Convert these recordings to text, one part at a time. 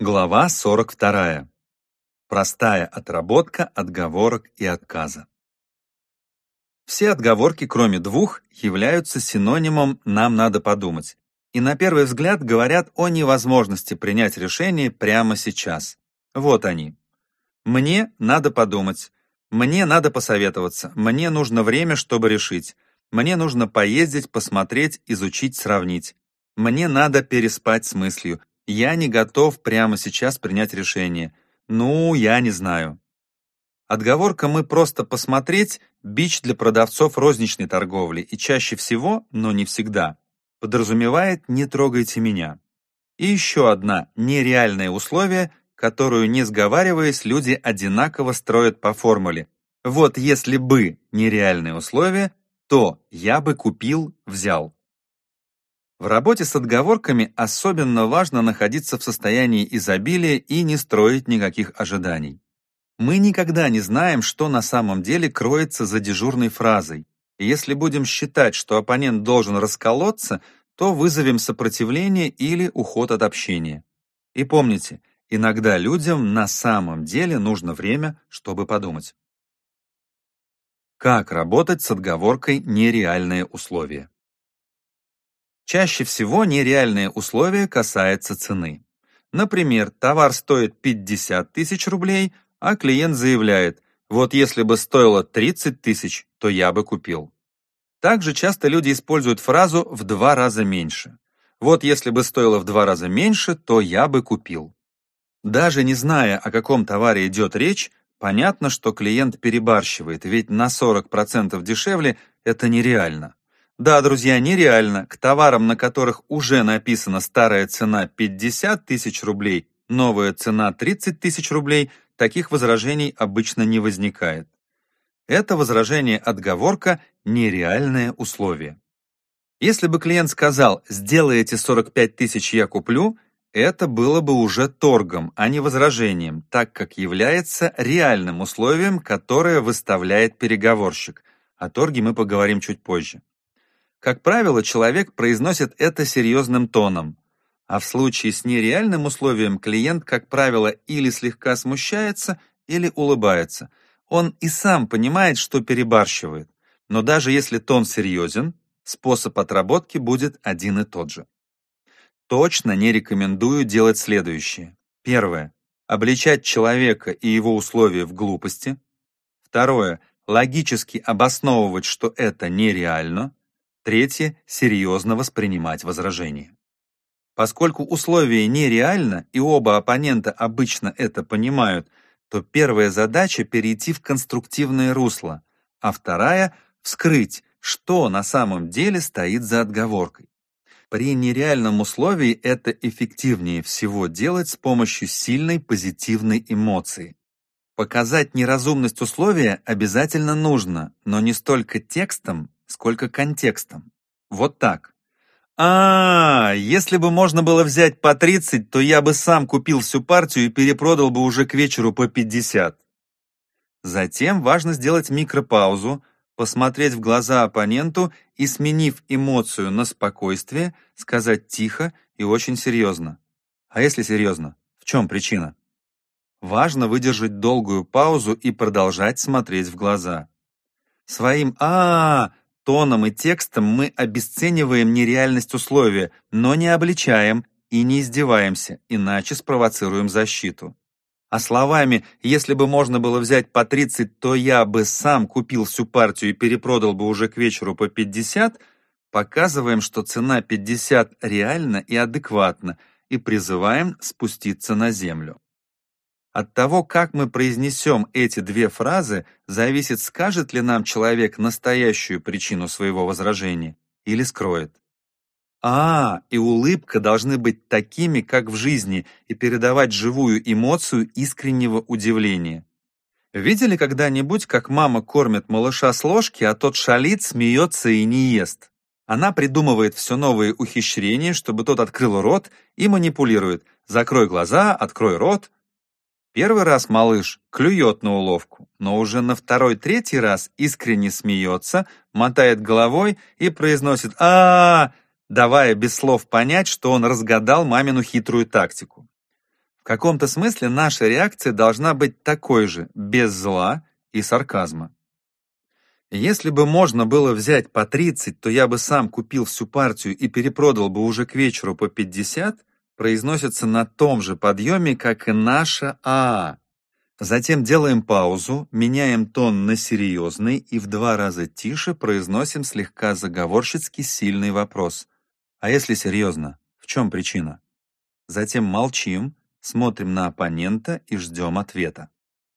Глава 42. Простая отработка отговорок и отказа. Все отговорки, кроме двух, являются синонимом «нам надо подумать» и на первый взгляд говорят о невозможности принять решение прямо сейчас. Вот они. Мне надо подумать. Мне надо посоветоваться. Мне нужно время, чтобы решить. Мне нужно поездить, посмотреть, изучить, сравнить. Мне надо переспать с мыслью. Я не готов прямо сейчас принять решение. Ну, я не знаю. Отговорка «мы просто посмотреть» – бич для продавцов розничной торговли и чаще всего, но не всегда, подразумевает «не трогайте меня». И еще одна нереальное условие, которую, не сговариваясь, люди одинаково строят по формуле. Вот если бы нереальное условие, то я бы купил, взял. В работе с отговорками особенно важно находиться в состоянии изобилия и не строить никаких ожиданий. Мы никогда не знаем, что на самом деле кроется за дежурной фразой. И если будем считать, что оппонент должен расколоться, то вызовем сопротивление или уход от общения. И помните, иногда людям на самом деле нужно время, чтобы подумать. Как работать с отговоркой «нереальные условия»? Чаще всего нереальные условия касаются цены. Например, товар стоит 50 тысяч рублей, а клиент заявляет, вот если бы стоило 30 тысяч, то я бы купил. Также часто люди используют фразу «в два раза меньше». Вот если бы стоило в два раза меньше, то я бы купил. Даже не зная, о каком товаре идет речь, понятно, что клиент перебарщивает, ведь на 40% дешевле это нереально. Да, друзья, нереально. К товарам, на которых уже написана старая цена 50 тысяч рублей, новая цена 30 тысяч рублей, таких возражений обычно не возникает. Это возражение отговорка нереальное условие. Если бы клиент сказал «сделаете 45 тысяч, я куплю», это было бы уже торгом, а не возражением, так как является реальным условием, которое выставляет переговорщик. О торге мы поговорим чуть позже. Как правило, человек произносит это серьезным тоном, а в случае с нереальным условием клиент, как правило, или слегка смущается, или улыбается. Он и сам понимает, что перебарщивает, но даже если тон серьезен, способ отработки будет один и тот же. Точно не рекомендую делать следующее. Первое. Обличать человека и его условия в глупости. Второе. Логически обосновывать, что это нереально. Третье – серьезно воспринимать возражение. Поскольку условие нереально и оба оппонента обычно это понимают, то первая задача – перейти в конструктивное русло, а вторая – вскрыть, что на самом деле стоит за отговоркой. При нереальном условии это эффективнее всего делать с помощью сильной позитивной эмоции. Показать неразумность условия обязательно нужно, но не столько текстом, сколько контекстом. Вот так. А, если бы можно было взять по 30, то я бы сам купил всю партию и перепродал бы уже к вечеру по 50. Затем важно сделать микропаузу, посмотреть в глаза оппоненту и, сменив эмоцию на спокойствие, сказать тихо и очень серьезно. А если серьезно, в чем причина? Важно выдержать долгую паузу и продолжать смотреть в глаза. Своим «а, -а, -а Тоном и текстом мы обесцениваем нереальность условия, но не обличаем и не издеваемся, иначе спровоцируем защиту. А словами «если бы можно было взять по 30, то я бы сам купил всю партию и перепродал бы уже к вечеру по 50», показываем, что цена 50 реальна и адекватна, и призываем спуститься на землю. От того, как мы произнесем эти две фразы, зависит, скажет ли нам человек настоящую причину своего возражения или скроет. А, и улыбка должны быть такими, как в жизни, и передавать живую эмоцию искреннего удивления. Видели когда-нибудь, как мама кормит малыша с ложки, а тот шалит, смеется и не ест? Она придумывает все новые ухищрения, чтобы тот открыл рот и манипулирует. Закрой глаза, открой рот, Первый раз малыш клюет на уловку, но уже на второй-третий раз искренне смеется, мотает головой и произносит а, -а, -а давая без слов понять, что он разгадал мамину хитрую тактику. В каком-то смысле наша реакция должна быть такой же, без зла и сарказма. Если бы можно было взять по 30, то я бы сам купил всю партию и перепродал бы уже к вечеру по 50, произносится на том же подъеме, как и наша АА. Затем делаем паузу, меняем тон на серьезный и в два раза тише произносим слегка заговорщицки сильный вопрос. А если серьезно, в чем причина? Затем молчим, смотрим на оппонента и ждем ответа.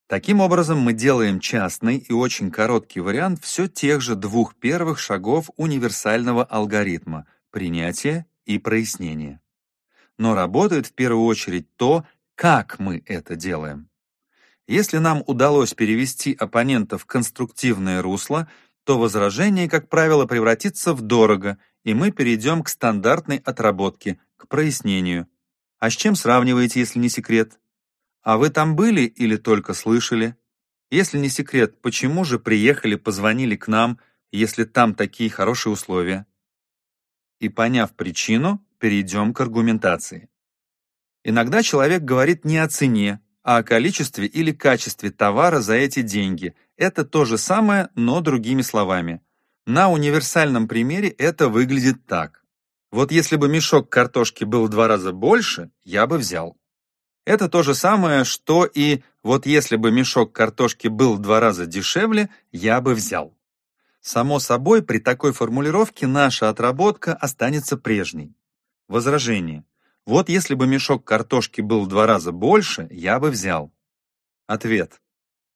Таким образом, мы делаем частный и очень короткий вариант все тех же двух первых шагов универсального алгоритма — принятия и прояснения. Но работает в первую очередь то, как мы это делаем. Если нам удалось перевести оппонента в конструктивное русло, то возражение, как правило, превратится в дорого, и мы перейдем к стандартной отработке, к прояснению. А с чем сравниваете, если не секрет? А вы там были или только слышали? Если не секрет, почему же приехали, позвонили к нам, если там такие хорошие условия? И поняв причину, перейдем к аргументации. Иногда человек говорит не о цене, а о количестве или качестве товара за эти деньги. Это то же самое, но другими словами. На универсальном примере это выглядит так. Вот если бы мешок картошки был в два раза больше, я бы взял. Это то же самое, что и вот если бы мешок картошки был в два раза дешевле, я бы взял. Само собой, при такой формулировке наша отработка останется прежней. Возражение. Вот если бы мешок картошки был в два раза больше, я бы взял. Ответ.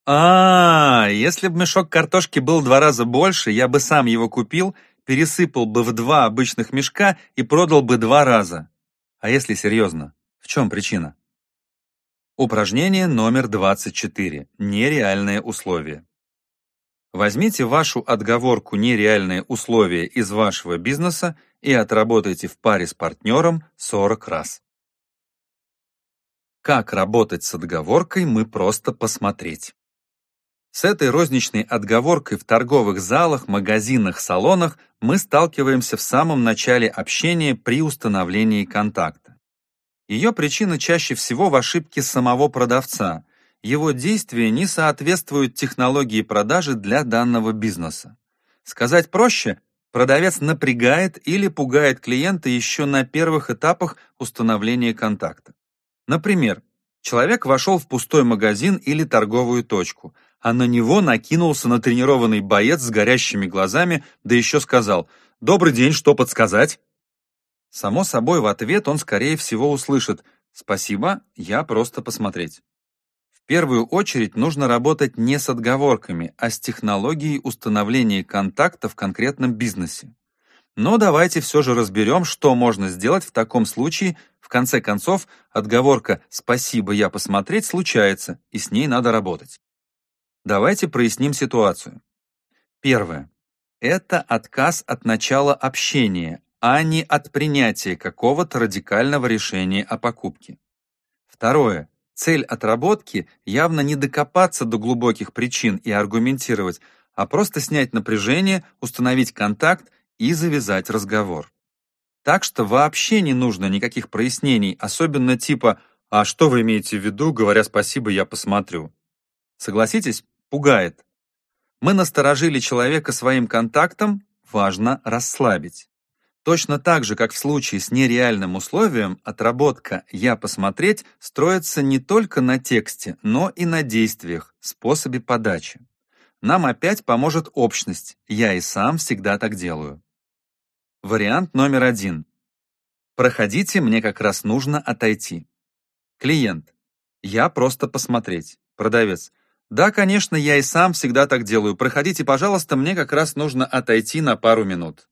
А, если бы мешок картошки был в два раза больше, я бы сам его купил, пересыпал бы в два обычных мешка и продал бы два раза. А если серьезно, в чем причина? Упражнение номер 24. Нереальные условия. Возьмите вашу отговорку «нереальные условия» из вашего бизнеса и отработайте в паре с партнером 40 раз. Как работать с отговоркой, мы просто посмотреть. С этой розничной отговоркой в торговых залах, магазинах, салонах мы сталкиваемся в самом начале общения при установлении контакта. Ее причина чаще всего в ошибке самого продавца. Его действия не соответствуют технологии продажи для данного бизнеса. Сказать проще, продавец напрягает или пугает клиента еще на первых этапах установления контакта. Например, человек вошел в пустой магазин или торговую точку, а на него накинулся натренированный боец с горящими глазами, да еще сказал «Добрый день, что подсказать?» Само собой, в ответ он, скорее всего, услышит «Спасибо, я просто посмотреть». В первую очередь нужно работать не с отговорками, а с технологией установления контакта в конкретном бизнесе. Но давайте все же разберем, что можно сделать в таком случае. В конце концов, отговорка «спасибо, я посмотреть» случается, и с ней надо работать. Давайте проясним ситуацию. Первое. Это отказ от начала общения, а не от принятия какого-то радикального решения о покупке. Второе. Цель отработки явно не докопаться до глубоких причин и аргументировать, а просто снять напряжение, установить контакт и завязать разговор. Так что вообще не нужно никаких прояснений, особенно типа «А что вы имеете в виду, говоря спасибо, я посмотрю?» Согласитесь, пугает. Мы насторожили человека своим контактом, важно расслабить. Точно так же, как в случае с нереальным условием, отработка «я посмотреть» строится не только на тексте, но и на действиях, способе подачи. Нам опять поможет общность «я и сам всегда так делаю». Вариант номер один. Проходите, мне как раз нужно отойти. Клиент. Я просто посмотреть. Продавец. Да, конечно, я и сам всегда так делаю. Проходите, пожалуйста, мне как раз нужно отойти на пару минут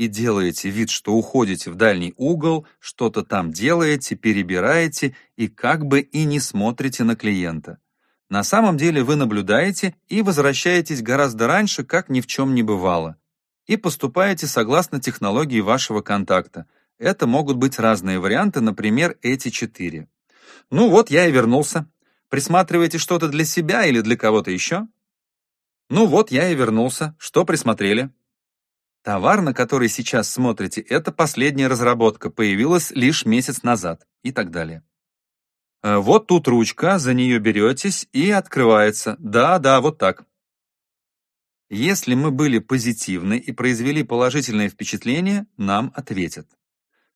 и делаете вид, что уходите в дальний угол, что-то там делаете, перебираете и как бы и не смотрите на клиента. На самом деле вы наблюдаете и возвращаетесь гораздо раньше, как ни в чем не бывало. И поступаете согласно технологии вашего контакта. Это могут быть разные варианты, например, эти четыре. Ну вот, я и вернулся. Присматриваете что-то для себя или для кого-то еще? Ну вот, я и вернулся. Что присмотрели? Товар, на который сейчас смотрите, это последняя разработка, появилась лишь месяц назад и так далее. Э, Вот тут ручка, за нее беретесь и открывается. Да, да, вот так. Если мы были позитивны и произвели положительное впечатление, нам ответят.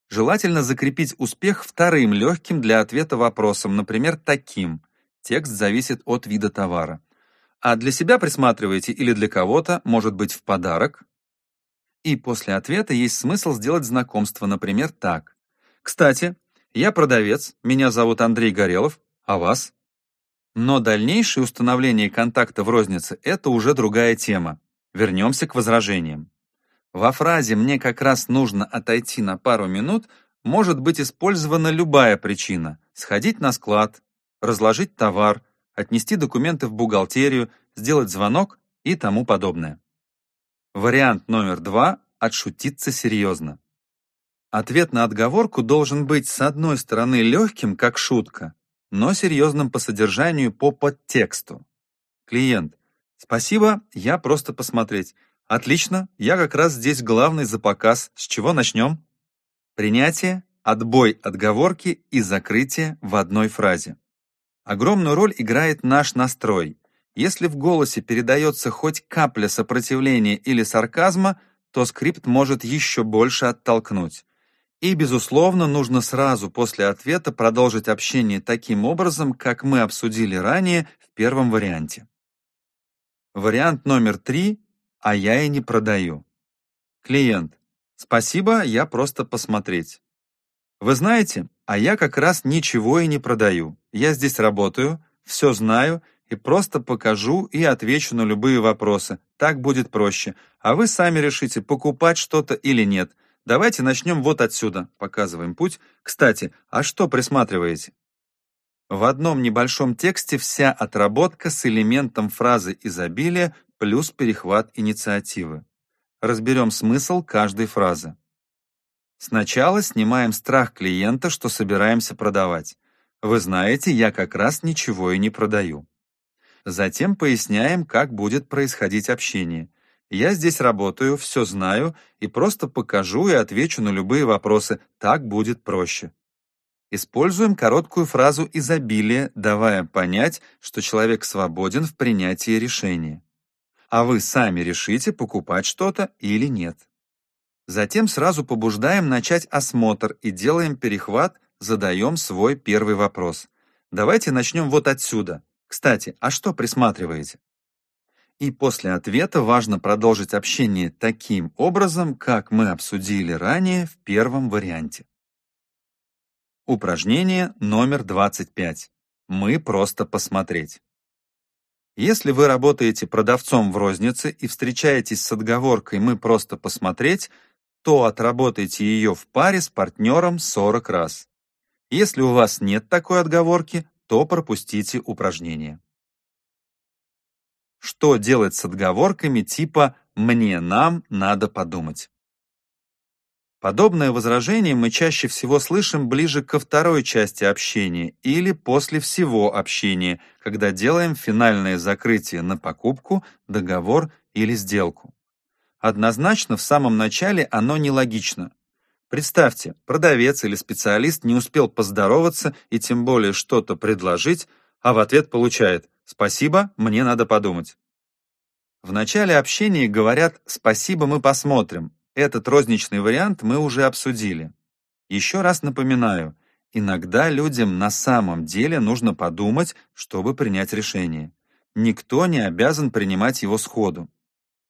Желательно закрепить успех вторым легким для ответа вопросом, например, таким. Текст зависит от вида товара. А для себя присматриваете или для кого-то, может быть, в подарок. И после ответа есть смысл сделать знакомство, например, так. Кстати, я продавец, меня зовут Андрей Горелов, а вас? Но дальнейшее установление контакта в рознице – это уже другая тема. Вернемся к возражениям. Во фразе «мне как раз нужно отойти на пару минут» может быть использована любая причина – сходить на склад, разложить товар, отнести документы в бухгалтерию, сделать звонок и тому подобное. Вариант номер два – отшутиться серьезно. Ответ на отговорку должен быть с одной стороны легким, как шутка, но серьезным по содержанию по подтексту. Клиент. Спасибо, я просто посмотреть. Отлично, я как раз здесь главный за показ. С чего начнем? Принятие, отбой отговорки и закрытие в одной фразе. Огромную роль играет наш настрой. Если в голосе передается хоть капля сопротивления или сарказма, то скрипт может еще больше оттолкнуть. И, безусловно, нужно сразу после ответа продолжить общение таким образом, как мы обсудили ранее в первом варианте. Вариант номер три «А я и не продаю». Клиент. Спасибо, я просто посмотреть. Вы знаете, а я как раз ничего и не продаю. Я здесь работаю, все знаю и просто покажу и отвечу на любые вопросы. Так будет проще. А вы сами решите, покупать что-то или нет. Давайте начнем вот отсюда. Показываем путь. Кстати, а что присматриваете? В одном небольшом тексте вся отработка с элементом фразы изобилия плюс перехват инициативы. Разберем смысл каждой фразы. Сначала снимаем страх клиента, что собираемся продавать. Вы знаете, я как раз ничего и не продаю. Затем поясняем, как будет происходить общение. Я здесь работаю, все знаю, и просто покажу и отвечу на любые вопросы. Так будет проще. Используем короткую фразу изобилия, давая понять, что человек свободен в принятии решения. А вы сами решите, покупать что-то или нет. Затем сразу побуждаем начать осмотр и делаем перехват, задаем свой первый вопрос. Давайте начнем вот отсюда. Кстати, а что присматриваете? И после ответа важно продолжить общение таким образом, как мы обсудили ранее в первом варианте. Упражнение номер 25. Мы просто посмотреть. Если вы работаете продавцом в рознице и встречаетесь с отговоркой «мы просто посмотреть», то отработайте ее в паре с партнером 40 раз. Если у вас нет такой отговорки, то пропустите упражнение. Что делать с отговорками типа «мне, нам, надо подумать»? Подобное возражение мы чаще всего слышим ближе ко второй части общения или после всего общения, когда делаем финальное закрытие на покупку, договор или сделку. Однозначно в самом начале оно нелогично. Представьте, продавец или специалист не успел поздороваться и тем более что-то предложить, а в ответ получает «Спасибо, мне надо подумать». В начале общения говорят «Спасибо, мы посмотрим», этот розничный вариант мы уже обсудили. Еще раз напоминаю, иногда людям на самом деле нужно подумать, чтобы принять решение. Никто не обязан принимать его сходу.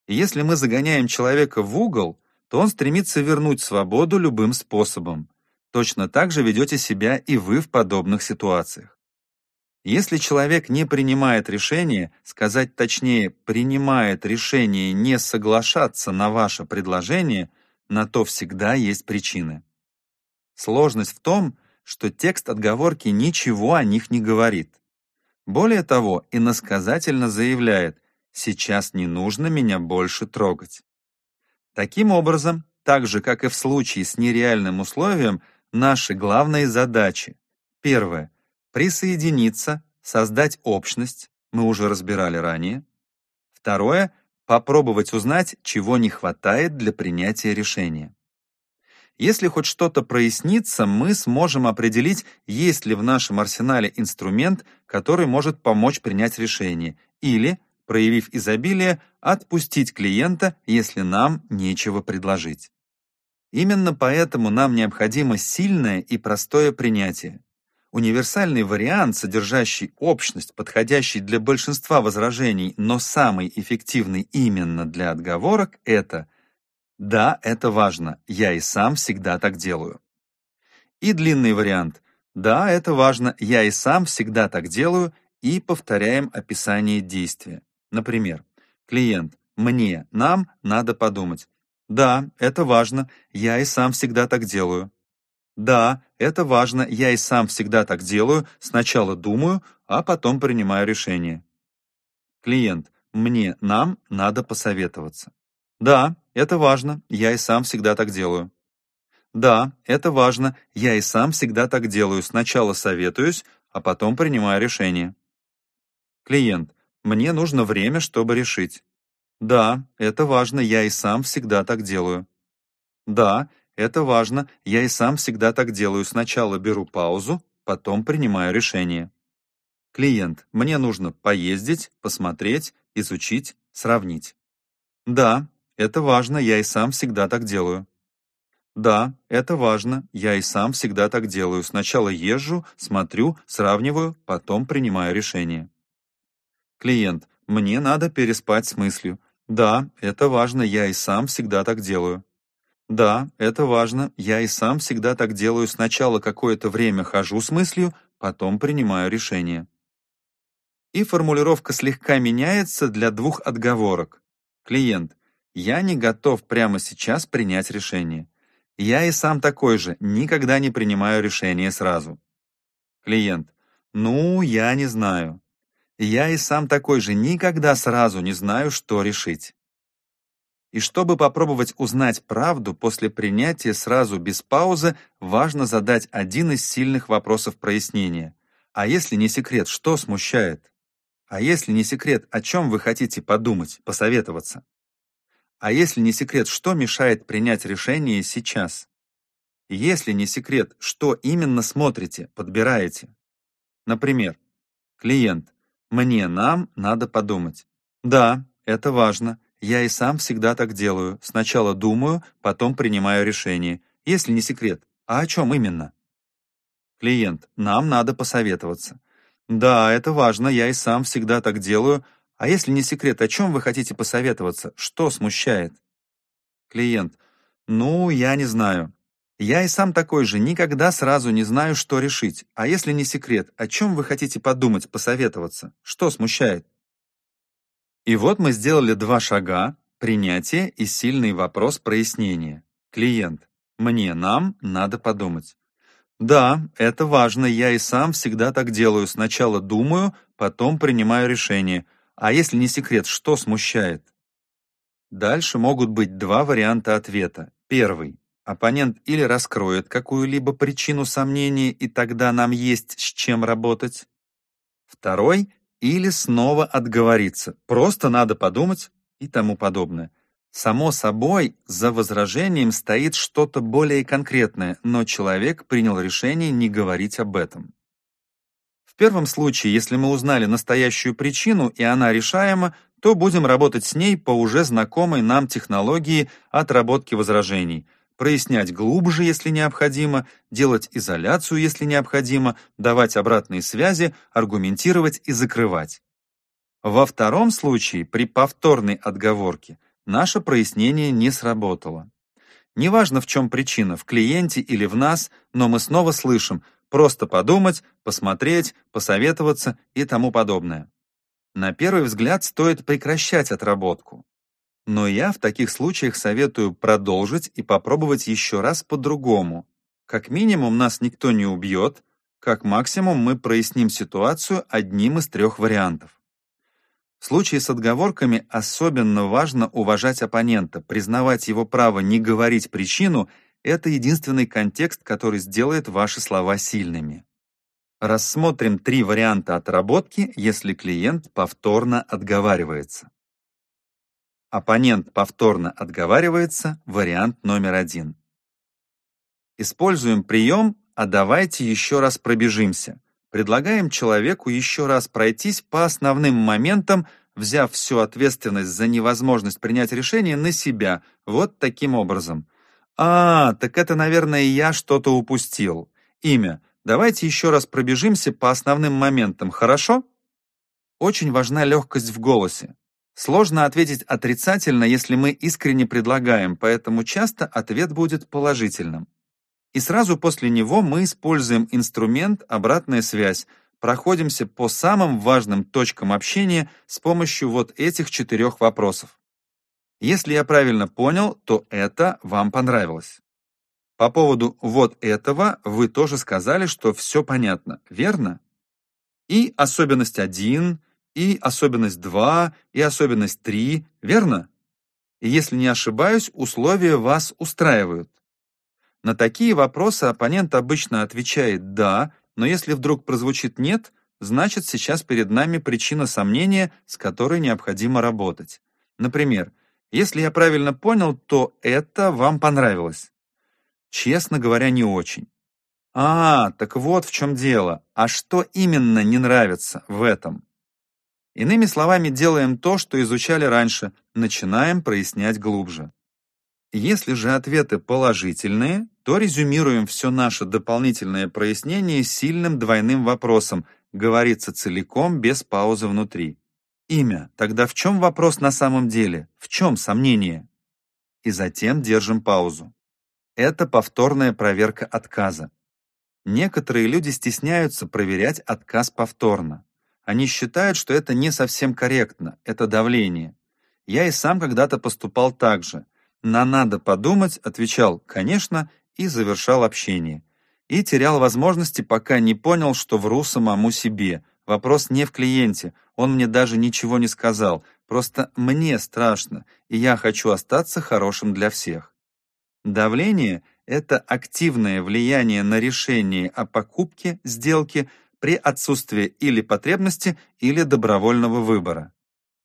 И если мы загоняем человека в угол, то он стремится вернуть свободу любым способом. Точно так же ведете себя и вы в подобных ситуациях. Если человек не принимает решение, сказать точнее, принимает решение не соглашаться на ваше предложение, на то всегда есть причины. Сложность в том, что текст отговорки ничего о них не говорит. Более того, иносказательно заявляет «сейчас не нужно меня больше трогать». Таким образом, так же, как и в случае с нереальным условием, наши главные задачи. Первое присоединиться, создать общность, мы уже разбирали ранее. Второе — попробовать узнать, чего не хватает для принятия решения. Если хоть что-то прояснится, мы сможем определить, есть ли в нашем арсенале инструмент, который может помочь принять решение, или, проявив изобилие, отпустить клиента, если нам нечего предложить. Именно поэтому нам необходимо сильное и простое принятие. Универсальный вариант, содержащий общность, подходящий для большинства возражений, но самый эффективный именно для отговорок, это «Да, это важно, я и сам всегда так делаю». И длинный вариант «Да, это важно, я и сам всегда так делаю» и повторяем описание действия. Например, клиент «Мне, нам надо подумать». Да, это важно, я и сам всегда так делаю. Да, это важно, я и сам всегда так делаю, сначала думаю, а потом принимаю решение. Клиент, мне, нам надо посоветоваться. Да, это важно, я и сам всегда так делаю. Да, это важно, я и сам всегда так делаю, сначала советуюсь, а потом принимаю решение. Клиент, мне нужно время, чтобы решить. Да, это важно, я и сам всегда так делаю. Да, это важно, я и сам всегда так делаю. Сначала беру паузу, потом принимаю решение. Клиент, мне нужно поездить, посмотреть, изучить, сравнить. Да, это важно, я и сам всегда так делаю. Да, это важно, я и сам всегда так делаю. Сначала езжу, смотрю, сравниваю, потом принимаю решение. Клиент, мне надо переспать с мыслью. Да, это важно, я и сам всегда так делаю. Да, это важно, я и сам всегда так делаю. Сначала какое-то время хожу с мыслью, потом принимаю решение. И формулировка слегка меняется для двух отговорок. Клиент, я не готов прямо сейчас принять решение. Я и сам такой же, никогда не принимаю решение сразу. Клиент, ну, я не знаю. Я и сам такой же никогда сразу не знаю, что решить. И чтобы попробовать узнать правду после принятия сразу без паузы, важно задать один из сильных вопросов прояснения. А если не секрет, что смущает? А если не секрет, о чем вы хотите подумать, посоветоваться? А если не секрет, что мешает принять решение сейчас? Если не секрет, что именно смотрите, подбираете? Например, клиент мне, нам надо подумать. Да, это важно. Я и сам всегда так делаю. Сначала думаю, потом принимаю решение. Если не секрет, а о чем именно? Клиент, нам надо посоветоваться. Да, это важно, я и сам всегда так делаю. А если не секрет, о чем вы хотите посоветоваться? Что смущает? Клиент, ну, я не знаю. Я и сам такой же, никогда сразу не знаю, что решить. А если не секрет, о чем вы хотите подумать, посоветоваться? Что смущает? И вот мы сделали два шага, принятие и сильный вопрос прояснения. Клиент. Мне, нам надо подумать. Да, это важно, я и сам всегда так делаю. Сначала думаю, потом принимаю решение. А если не секрет, что смущает? Дальше могут быть два варианта ответа. Первый. Оппонент или раскроет какую-либо причину сомнений, и тогда нам есть с чем работать. Второй — или снова отговориться, просто надо подумать и тому подобное. Само собой, за возражением стоит что-то более конкретное, но человек принял решение не говорить об этом. В первом случае, если мы узнали настоящую причину и она решаема, то будем работать с ней по уже знакомой нам технологии отработки возражений — прояснять глубже, если необходимо, делать изоляцию, если необходимо, давать обратные связи, аргументировать и закрывать. Во втором случае, при повторной отговорке, наше прояснение не сработало. Неважно, в чем причина, в клиенте или в нас, но мы снова слышим «просто подумать», «посмотреть», «посоветоваться» и тому подобное. На первый взгляд стоит прекращать отработку. Но я в таких случаях советую продолжить и попробовать еще раз по-другому. Как минимум нас никто не убьет, как максимум мы проясним ситуацию одним из трех вариантов. В случае с отговорками особенно важно уважать оппонента, признавать его право не говорить причину — это единственный контекст, который сделает ваши слова сильными. Рассмотрим три варианта отработки, если клиент повторно отговаривается. Оппонент повторно отговаривается, вариант номер один. Используем прием «а давайте еще раз пробежимся». Предлагаем человеку еще раз пройтись по основным моментам, взяв всю ответственность за невозможность принять решение на себя, вот таким образом. «А, так это, наверное, я что-то упустил. Имя. Давайте еще раз пробежимся по основным моментам, хорошо?» Очень важна легкость в голосе. Сложно ответить отрицательно, если мы искренне предлагаем, поэтому часто ответ будет положительным. И сразу после него мы используем инструмент «обратная связь», проходимся по самым важным точкам общения с помощью вот этих четырех вопросов. Если я правильно понял, то это вам понравилось. По поводу вот этого вы тоже сказали, что все понятно, верно? И особенность 1, и особенность 2, и особенность 3, верно? И если не ошибаюсь, условия вас устраивают. На такие вопросы оппонент обычно отвечает «да», но если вдруг прозвучит «нет», значит сейчас перед нами причина сомнения, с которой необходимо работать. Например, если я правильно понял, то это вам понравилось. Честно говоря, не очень. А, так вот в чем дело. А что именно не нравится в этом? Иными словами, делаем то, что изучали раньше, начинаем прояснять глубже. Если же ответы положительные, то резюмируем все наше дополнительное прояснение сильным двойным вопросом, говорится целиком, без паузы внутри. Имя. Тогда в чем вопрос на самом деле? В чем сомнение? И затем держим паузу. Это повторная проверка отказа. Некоторые люди стесняются проверять отказ повторно. Они считают, что это не совсем корректно, это давление. Я и сам когда-то поступал так же. На «надо подумать» отвечал «конечно» и завершал общение. И терял возможности, пока не понял, что вру самому себе. Вопрос не в клиенте, он мне даже ничего не сказал, просто мне страшно, и я хочу остаться хорошим для всех. Давление – это активное влияние на решение о покупке, сделке – при отсутствии или потребности, или добровольного выбора.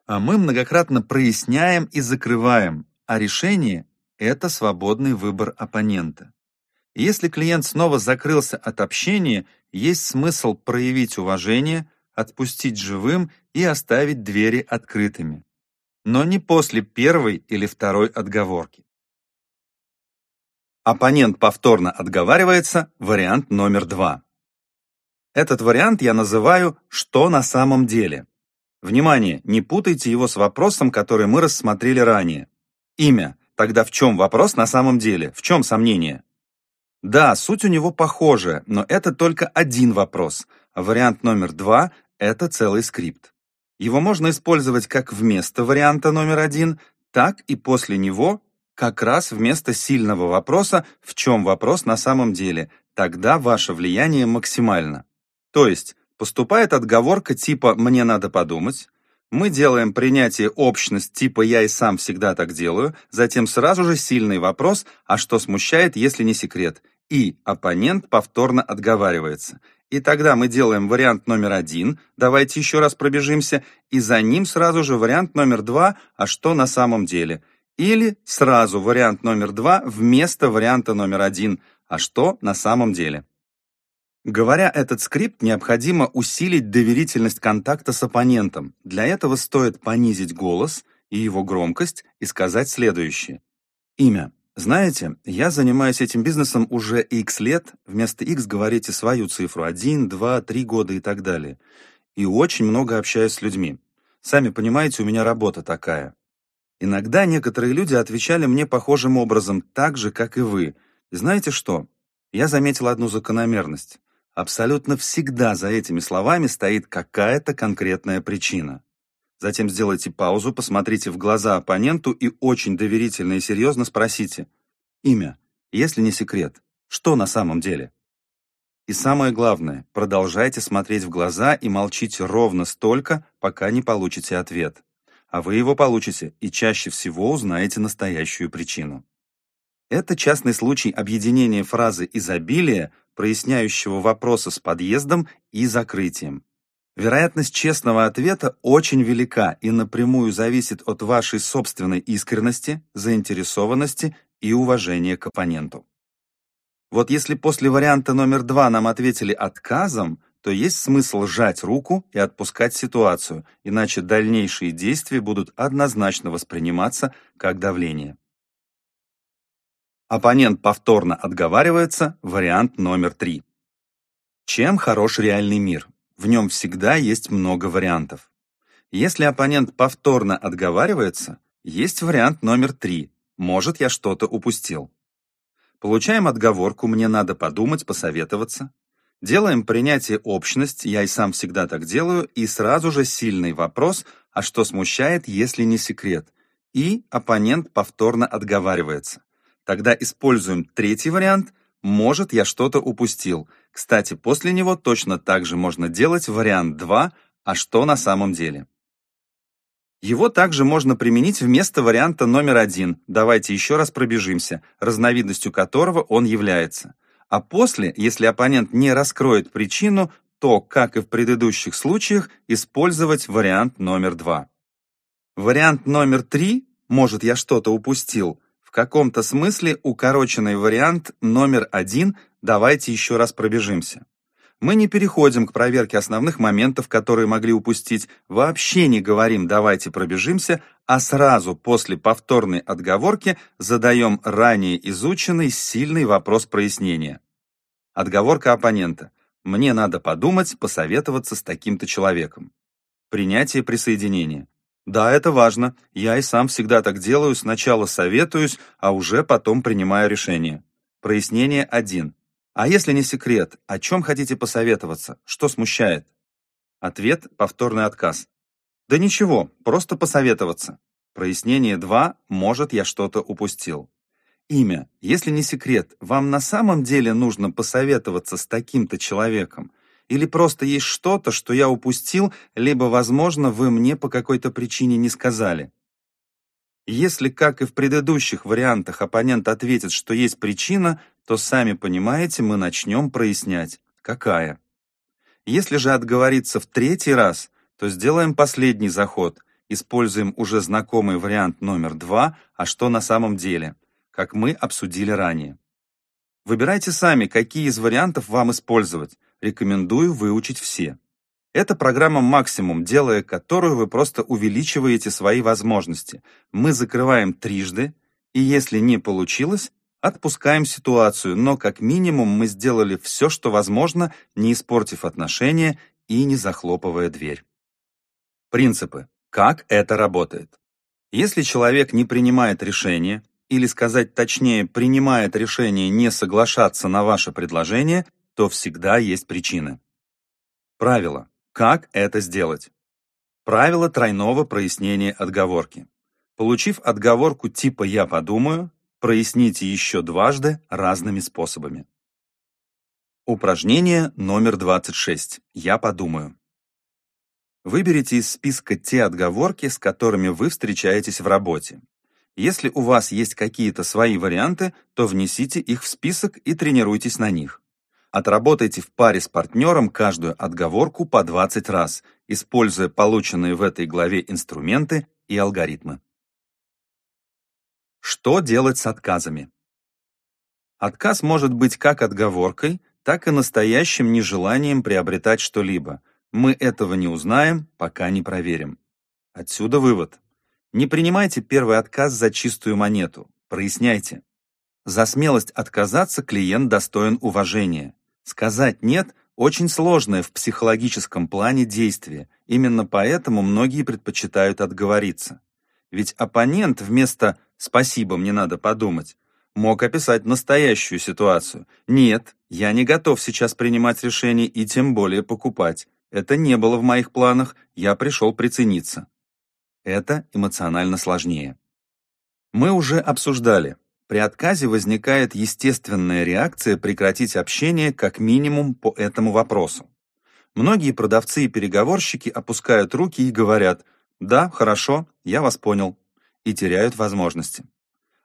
А мы многократно проясняем и закрываем, а решение – это свободный выбор оппонента. Если клиент снова закрылся от общения, есть смысл проявить уважение, отпустить живым и оставить двери открытыми. Но не после первой или второй отговорки. Оппонент повторно отговаривается, вариант номер два. Этот вариант я называю «что на самом деле». Внимание, не путайте его с вопросом, который мы рассмотрели ранее. Имя. Тогда в чем вопрос на самом деле? В чем сомнение? Да, суть у него похожая, но это только один вопрос, вариант номер два – это целый скрипт. Его можно использовать как вместо варианта номер один, так и после него, как раз вместо сильного вопроса «в чем вопрос на самом деле?», тогда ваше влияние максимально. То есть, поступает отговорка типа «мне надо подумать», мы делаем принятие общность типа «я и сам всегда так делаю», затем сразу же сильный вопрос «а что смущает, если не секрет?» и оппонент повторно отговаривается. И тогда мы делаем вариант номер один, давайте еще раз пробежимся, и за ним сразу же вариант номер два «а что на самом деле?» Или сразу вариант номер два вместо варианта номер один «а что на самом деле?». Говоря этот скрипт, необходимо усилить доверительность контакта с оппонентом. Для этого стоит понизить голос и его громкость и сказать следующее. Имя. Знаете, я занимаюсь этим бизнесом уже X лет, вместо X говорите свою цифру, 1, 2, 3 года и так далее. И очень много общаюсь с людьми. Сами понимаете, у меня работа такая. Иногда некоторые люди отвечали мне похожим образом, так же, как и вы. И знаете что? Я заметил одну закономерность. Абсолютно всегда за этими словами стоит какая-то конкретная причина. Затем сделайте паузу, посмотрите в глаза оппоненту и очень доверительно и серьезно спросите «Имя, если не секрет, что на самом деле?» И самое главное, продолжайте смотреть в глаза и молчите ровно столько, пока не получите ответ. А вы его получите и чаще всего узнаете настоящую причину. Это частный случай объединения фразы «изобилие» проясняющего вопроса с подъездом и закрытием. Вероятность честного ответа очень велика и напрямую зависит от вашей собственной искренности, заинтересованности и уважения к оппоненту. Вот если после варианта номер два нам ответили отказом, то есть смысл сжать руку и отпускать ситуацию, иначе дальнейшие действия будут однозначно восприниматься как давление. Оппонент повторно отговаривается, вариант номер три. Чем хорош реальный мир? В нем всегда есть много вариантов. Если оппонент повторно отговаривается, есть вариант номер три. Может, я что-то упустил. Получаем отговорку «мне надо подумать, посоветоваться». Делаем принятие общность, я и сам всегда так делаю, и сразу же сильный вопрос «а что смущает, если не секрет?» И оппонент повторно отговаривается. Тогда используем третий вариант «может, я что-то упустил». Кстати, после него точно так же можно делать вариант 2 «а что на самом деле?». Его также можно применить вместо варианта номер один, давайте еще раз пробежимся, разновидностью которого он является. А после, если оппонент не раскроет причину, то, как и в предыдущих случаях, использовать вариант номер два. Вариант номер три, может я что-то упустил, в каком-то смысле укороченный вариант номер один, давайте еще раз пробежимся. Мы не переходим к проверке основных моментов, которые могли упустить, вообще не говорим «давайте пробежимся», а сразу после повторной отговорки задаем ранее изученный сильный вопрос прояснения. Отговорка оппонента. Мне надо подумать, посоветоваться с таким-то человеком. Принятие присоединения. Да, это важно. Я и сам всегда так делаю, сначала советуюсь, а уже потом принимаю решение. Прояснение 1. А если не секрет, о чем хотите посоветоваться? Что смущает? Ответ – повторный отказ. Да ничего, просто посоветоваться. Прояснение 2 – может, я что-то упустил. Имя. Если не секрет, вам на самом деле нужно посоветоваться с таким-то человеком? Или просто есть что-то, что я упустил, либо, возможно, вы мне по какой-то причине не сказали? Если, как и в предыдущих вариантах, оппонент ответит, что есть причина, то, сами понимаете, мы начнем прояснять, какая. Если же отговориться в третий раз, то сделаем последний заход, используем уже знакомый вариант номер два, а что на самом деле, как мы обсудили ранее. Выбирайте сами, какие из вариантов вам использовать. Рекомендую выучить все. Это программа «Максимум», делая которую вы просто увеличиваете свои возможности. Мы закрываем трижды, и если не получилось, отпускаем ситуацию, но как минимум мы сделали все, что возможно, не испортив отношения и не захлопывая дверь. Принципы. Как это работает? Если человек не принимает решение, или сказать точнее, принимает решение не соглашаться на ваше предложение, то всегда есть причины. Правило. Как это сделать? Правило тройного прояснения отговорки. Получив отговорку типа «я подумаю», проясните еще дважды разными способами. Упражнение номер 26. Я подумаю. Выберите из списка те отговорки, с которыми вы встречаетесь в работе. Если у вас есть какие-то свои варианты, то внесите их в список и тренируйтесь на них. Отработайте в паре с партнером каждую отговорку по 20 раз, используя полученные в этой главе инструменты и алгоритмы. Что делать с отказами? Отказ может быть как отговоркой, так и настоящим нежеланием приобретать что-либо. Мы этого не узнаем, пока не проверим. Отсюда вывод. Не принимайте первый отказ за чистую монету. Проясняйте. За смелость отказаться клиент достоин уважения. Сказать «нет» – очень сложное в психологическом плане действие, именно поэтому многие предпочитают отговориться. Ведь оппонент вместо «спасибо, мне надо подумать» мог описать настоящую ситуацию. «Нет, я не готов сейчас принимать решение и тем более покупать. Это не было в моих планах, я пришел прицениться». Это эмоционально сложнее. Мы уже обсуждали, при отказе возникает естественная реакция прекратить общение как минимум по этому вопросу. Многие продавцы и переговорщики опускают руки и говорят «Да, хорошо, я вас понял» и теряют возможности.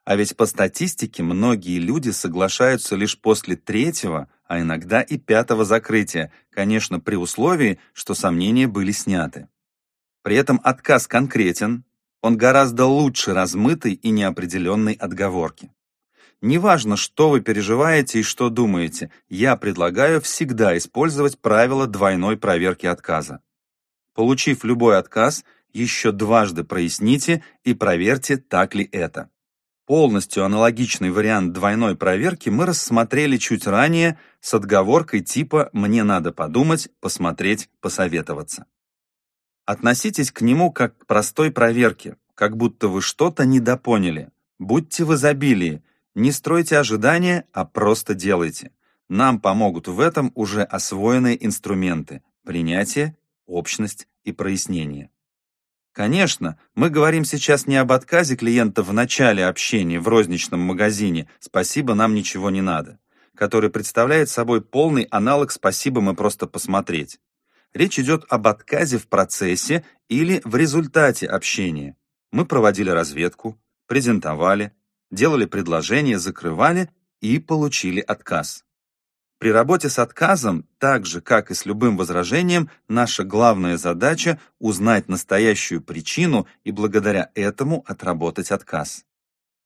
А ведь по статистике многие люди соглашаются лишь после третьего, а иногда и пятого закрытия, конечно, при условии, что сомнения были сняты. При этом отказ конкретен, он гораздо лучше размытой и неопределенной отговорки. Неважно, что вы переживаете и что думаете, я предлагаю всегда использовать правило двойной проверки отказа. Получив любой отказ, еще дважды проясните и проверьте, так ли это. Полностью аналогичный вариант двойной проверки мы рассмотрели чуть ранее с отговоркой типа «мне надо подумать, посмотреть, посоветоваться». Относитесь к нему как к простой проверке, как будто вы что-то недопоняли. Будьте в изобилии, не стройте ожидания, а просто делайте. Нам помогут в этом уже освоенные инструменты – принятие, общность и прояснение. Конечно, мы говорим сейчас не об отказе клиента в начале общения в розничном магазине «Спасибо, нам ничего не надо», который представляет собой полный аналог «Спасибо, мы просто посмотреть». Речь идет об отказе в процессе или в результате общения. Мы проводили разведку, презентовали, делали предложение, закрывали и получили отказ. При работе с отказом, так же, как и с любым возражением, наша главная задача – узнать настоящую причину и благодаря этому отработать отказ.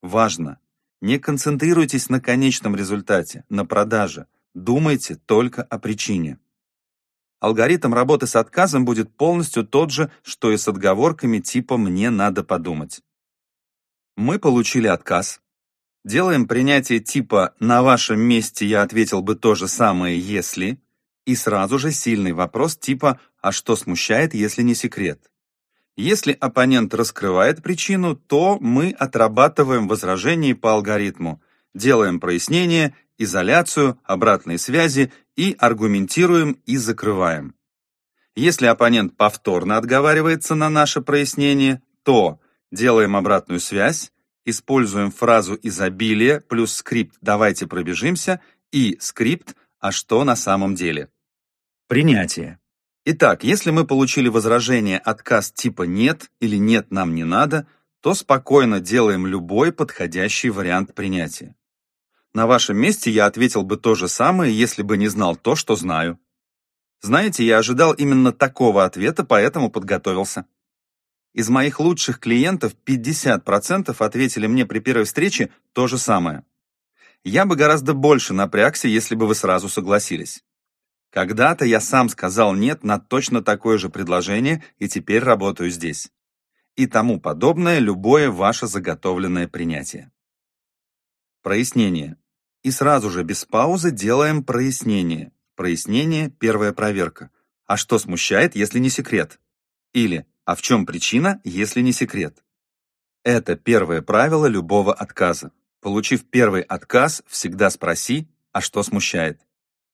Важно! Не концентрируйтесь на конечном результате, на продаже. Думайте только о причине. Алгоритм работы с отказом будет полностью тот же, что и с отговорками типа «мне надо подумать». Мы получили отказ, Делаем принятие типа «на вашем месте я ответил бы то же самое, если…» и сразу же сильный вопрос типа «а что смущает, если не секрет?». Если оппонент раскрывает причину, то мы отрабатываем возражение по алгоритму, делаем прояснение, изоляцию, обратные связи и аргументируем и закрываем. Если оппонент повторно отговаривается на наше прояснение, то делаем обратную связь, используем фразу изобилия плюс скрипт «давайте пробежимся» и скрипт «а что на самом деле?». Принятие. Итак, если мы получили возражение отказ типа «нет» или «нет, нам не надо», то спокойно делаем любой подходящий вариант принятия. На вашем месте я ответил бы то же самое, если бы не знал то, что знаю. Знаете, я ожидал именно такого ответа, поэтому подготовился. Из моих лучших клиентов 50% ответили мне при первой встрече то же самое. Я бы гораздо больше напрягся, если бы вы сразу согласились. Когда-то я сам сказал «нет» на точно такое же предложение и теперь работаю здесь. И тому подобное любое ваше заготовленное принятие. Прояснение. И сразу же без паузы делаем прояснение. Прояснение – первая проверка. А что смущает, если не секрет? Или а в чем причина, если не секрет? Это первое правило любого отказа. Получив первый отказ, всегда спроси, а что смущает?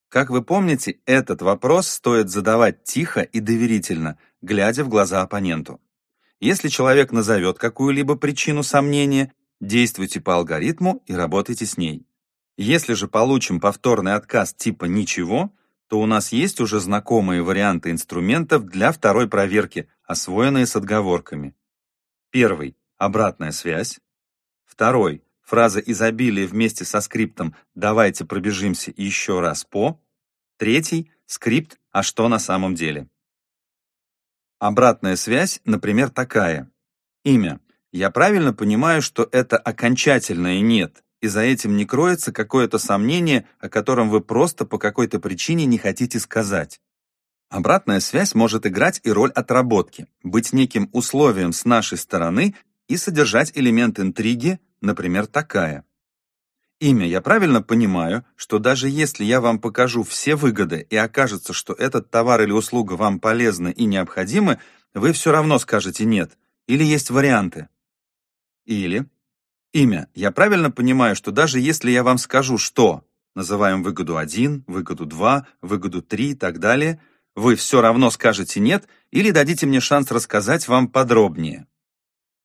Как вы помните, этот вопрос стоит задавать тихо и доверительно, глядя в глаза оппоненту. Если человек назовет какую-либо причину сомнения, действуйте по алгоритму и работайте с ней. Если же получим повторный отказ типа «ничего», то у нас есть уже знакомые варианты инструментов для второй проверки, освоенные с отговорками. Первый – обратная связь. Второй – фраза изобилия вместе со скриптом «давайте пробежимся еще раз по». Третий – скрипт «а что на самом деле?». Обратная связь, например, такая. Имя. Я правильно понимаю, что это окончательное «нет», и за этим не кроется какое-то сомнение, о котором вы просто по какой-то причине не хотите сказать. Обратная связь может играть и роль отработки, быть неким условием с нашей стороны и содержать элемент интриги, например, такая. Имя, я правильно понимаю, что даже если я вам покажу все выгоды и окажется, что этот товар или услуга вам полезны и необходимы, вы все равно скажете «нет» или есть варианты. Или Имя. Я правильно понимаю, что даже если я вам скажу, что, называем выгоду 1, выгоду 2, выгоду 3 и так далее, вы все равно скажете «нет» или дадите мне шанс рассказать вам подробнее.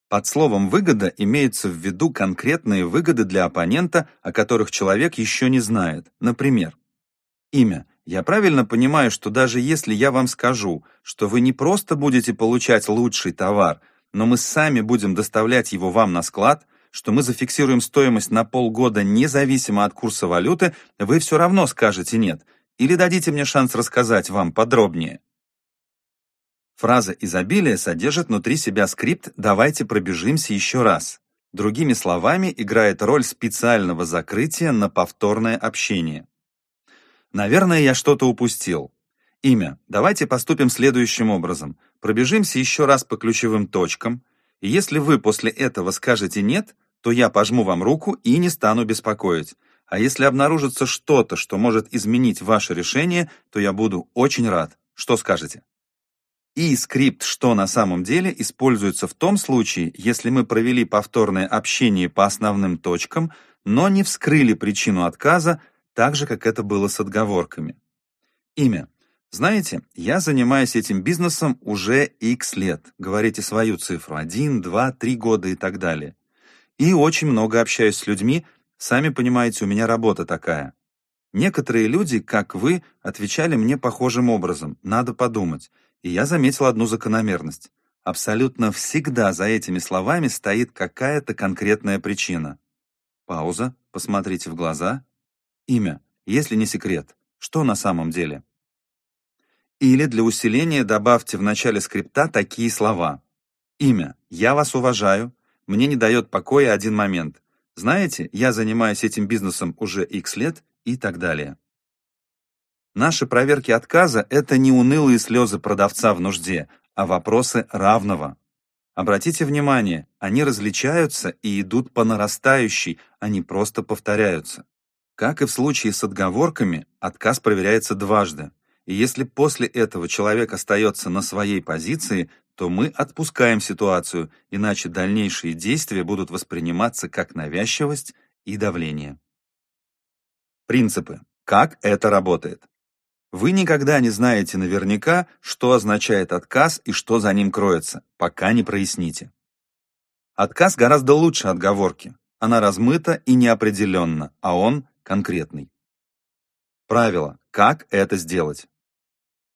Под словом «выгода» имеются в виду конкретные выгоды для оппонента, о которых человек еще не знает. Например, имя. Я правильно понимаю, что даже если я вам скажу, что вы не просто будете получать лучший товар, но мы сами будем доставлять его вам на склад, что мы зафиксируем стоимость на полгода независимо от курса валюты, вы все равно скажете «нет» или дадите мне шанс рассказать вам подробнее. Фраза изобилия содержит внутри себя скрипт «давайте пробежимся еще раз». Другими словами, играет роль специального закрытия на повторное общение. Наверное, я что-то упустил. Имя. Давайте поступим следующим образом. Пробежимся еще раз по ключевым точкам, и если вы после этого скажете «нет», то я пожму вам руку и не стану беспокоить. А если обнаружится что-то, что может изменить ваше решение, то я буду очень рад. Что скажете? И скрипт «что на самом деле» используется в том случае, если мы провели повторное общение по основным точкам, но не вскрыли причину отказа, так же, как это было с отговорками. Имя. Знаете, я занимаюсь этим бизнесом уже X лет. Говорите свою цифру. Один, два, три года и так далее. И очень много общаюсь с людьми. Сами понимаете, у меня работа такая. Некоторые люди, как вы, отвечали мне похожим образом. Надо подумать. И я заметил одну закономерность. Абсолютно всегда за этими словами стоит какая-то конкретная причина. Пауза. Посмотрите в глаза. Имя. Если не секрет. Что на самом деле? Или для усиления добавьте в начале скрипта такие слова. Имя. Я вас уважаю. Мне не дает покоя один момент. Знаете, я занимаюсь этим бизнесом уже X лет и так далее. Наши проверки отказа — это не унылые слезы продавца в нужде, а вопросы равного. Обратите внимание, они различаются и идут по нарастающей, они просто повторяются. Как и в случае с отговорками, отказ проверяется дважды. И если после этого человек остается на своей позиции, то мы отпускаем ситуацию, иначе дальнейшие действия будут восприниматься как навязчивость и давление. Принципы. Как это работает? Вы никогда не знаете наверняка, что означает отказ и что за ним кроется, пока не проясните. Отказ гораздо лучше отговорки. Она размыта и неопределенна, а он конкретный. Правило. Как это сделать?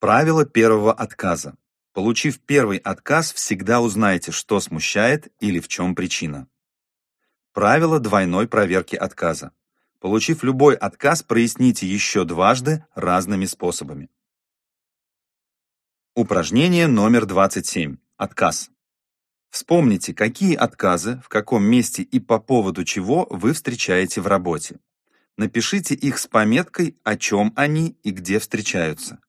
Правило первого отказа. Получив первый отказ, всегда узнайте, что смущает или в чем причина. Правило двойной проверки отказа. Получив любой отказ, проясните еще дважды разными способами. Упражнение номер 27. Отказ. Вспомните, какие отказы, в каком месте и по поводу чего вы встречаете в работе. Напишите их с пометкой, о чем они и где встречаются.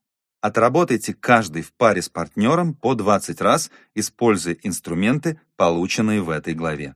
Отработайте каждый в паре с партнером по 20 раз, используя инструменты, полученные в этой главе.